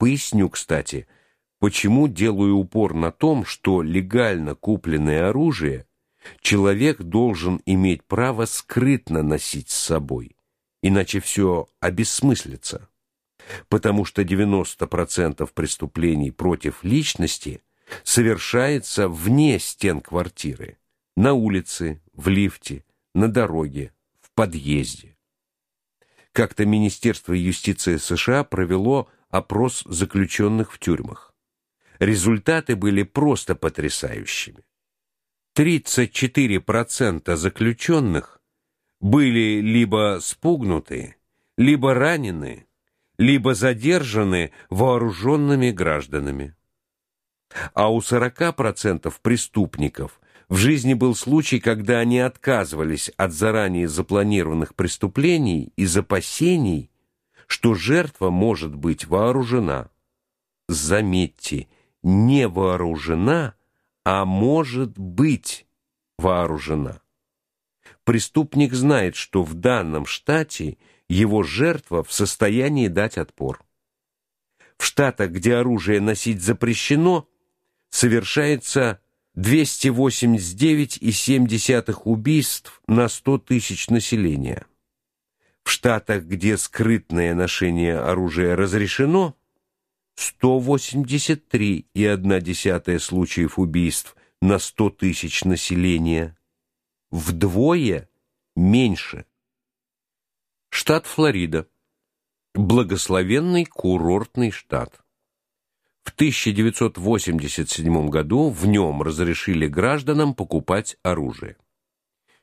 Поясню, кстати, почему делаю упор на том, что легально купленное оружие человек должен иметь право скрытно носить с собой, иначе все обессмыслится. Потому что 90% преступлений против личности совершается вне стен квартиры, на улице, в лифте, на дороге, в подъезде. Как-то Министерство юстиции США провело опрос заключенных в тюрьмах. Результаты были просто потрясающими. 34% заключенных были либо спугнуты, либо ранены, либо задержаны вооруженными гражданами. А у 40% преступников в жизни был случай, когда они отказывались от заранее запланированных преступлений из опасений, что жертва может быть вооружена. Заметьте, не вооружена, а может быть вооружена. Преступник знает, что в данном штате его жертва в состоянии дать отпор. В штатах, где оружие носить запрещено, совершается 289,7 убийств на 100 тысяч населения. В штатах, где скрытное ношение оружия разрешено, 183,1 случаев убийств на 100 тысяч населения, вдвое меньше. Штат Флорида. Благословенный курортный штат. В 1987 году в нем разрешили гражданам покупать оружие.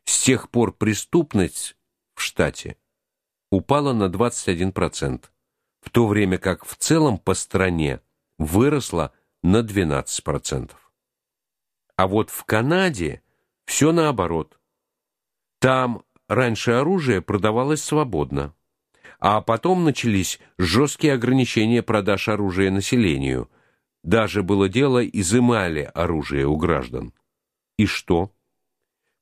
С тех пор преступность в штате упала на 21% в то время как в целом по стране выросла на 12%. А вот в Канаде все наоборот. Там раньше оружие продавалось свободно, а потом начались жесткие ограничения продаж оружия населению. Даже было дело изымали оружие у граждан. И что?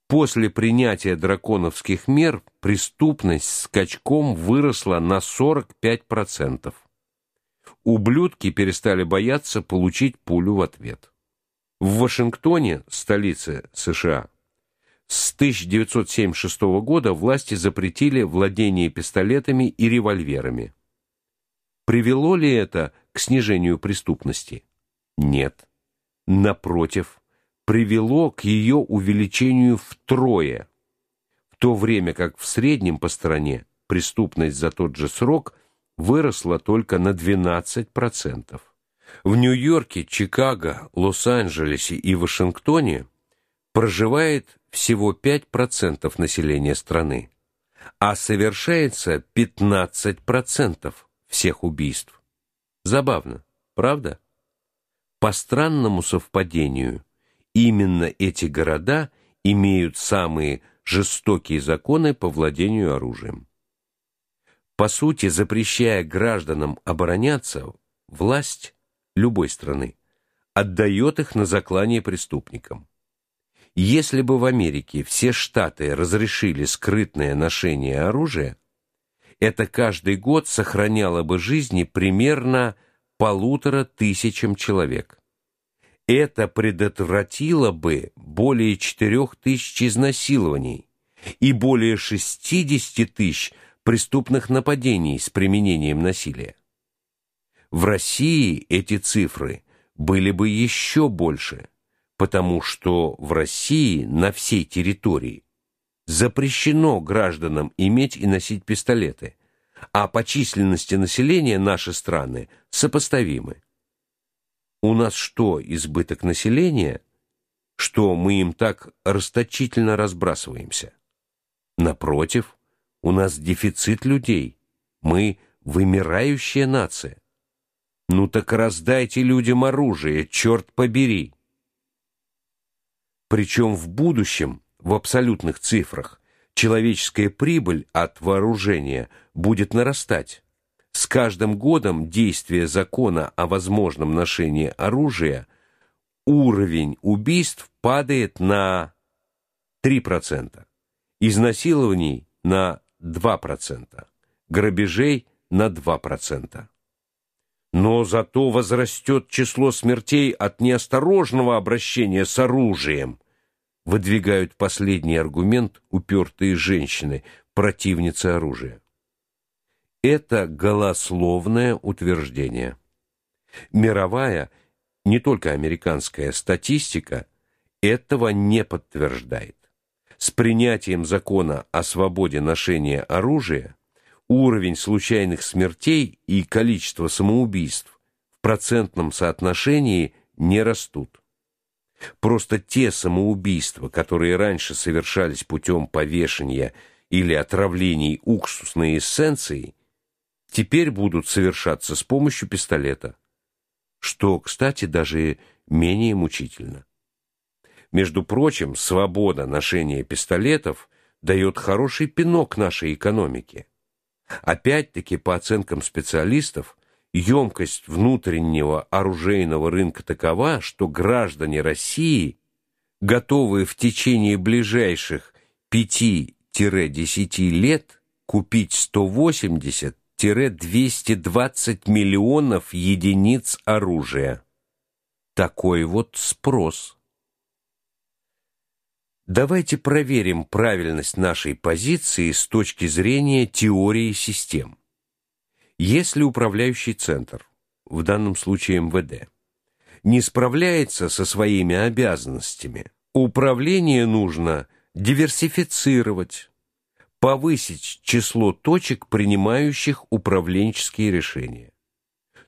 После принятия драконовских мер преступность скачком выросла на 45%. Ублюдки перестали бояться получить пулю в ответ. В Вашингтоне, столице США, с 1976 года власти запретили владение пистолетами и револьверами. Привело ли это к снижению преступности? Нет. Напротив, привело к ее увеличению втрое, в то время как в среднем по стране преступность за тот же срок выросла только на 12%. В Нью-Йорке, Чикаго, Лос-Анджелесе и Вашингтоне проживает всего 5% населения страны, а совершается 15% всех убийств. Забавно, правда? По странному совпадению, Именно эти города имеют самые жестокие законы по владению оружием. По сути, запрещая гражданам обороняться, власть любой страны отдает их на заклание преступникам. Если бы в Америке все штаты разрешили скрытное ношение оружия, это каждый год сохраняло бы жизни примерно полутора тысячам человек. Это предотвратило бы более 4 тысяч изнасилований и более 60 тысяч преступных нападений с применением насилия. В России эти цифры были бы еще больше, потому что в России на всей территории запрещено гражданам иметь и носить пистолеты, а по численности населения наши страны сопоставимы. У нас что, избыток населения, что мы им так расточительно разбрасываемся? Напротив, у нас дефицит людей. Мы вымирающая нация. Ну так раздайте людям оружие, черт побери. Причем в будущем, в абсолютных цифрах, человеческая прибыль от вооружения будет нарастать. С каждым годом действия закона о возможном ношении оружия уровень убийств падает на 3%, изнасилований на 2%, грабежей на 2%. но зато возрастет число смертей от неосторожного обращения с оружием. Выдвигают последний аргумент упертые женщины, противницы оружия. Это голословное утверждение. Мировая, не только американская статистика этого не подтверждает. С принятием закона о свободе ношения оружия уровень случайных смертей и количество самоубийств в процентном соотношении не растут. Просто те самоубийства, которые раньше совершались путем повешения или отравлений уксусной эссенцией, теперь будут совершаться с помощью пистолета, что, кстати, даже менее мучительно. Между прочим, свобода ношения пистолетов дает хороший пинок нашей экономике. Опять-таки, по оценкам специалистов, емкость внутреннего оружейного рынка такова, что граждане России готовы в течение ближайших 5-10 лет купить 180-220 миллионов единиц оружия. Такой вот спрос. Давайте проверим правильность нашей позиции с точки зрения теории систем. Если управляющий центр, в данном случае МВД, не справляется со своими обязанностями, управление нужно диверсифицировать, повысить число точек, принимающих управленческие решения.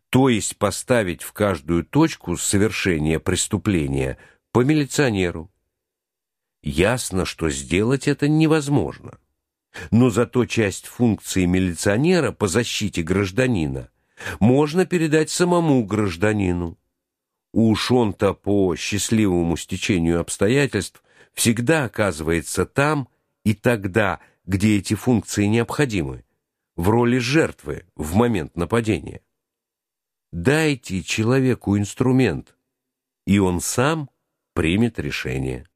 То есть поставить в каждую точку совершения преступления по милиционеру, Ясно, что сделать это невозможно. Но зато часть функции милиционера по защите гражданина можно передать самому гражданину. Уж он-то по счастливому стечению обстоятельств всегда оказывается там и тогда, где эти функции необходимы, в роли жертвы в момент нападения. Дайте человеку инструмент, и он сам примет решение.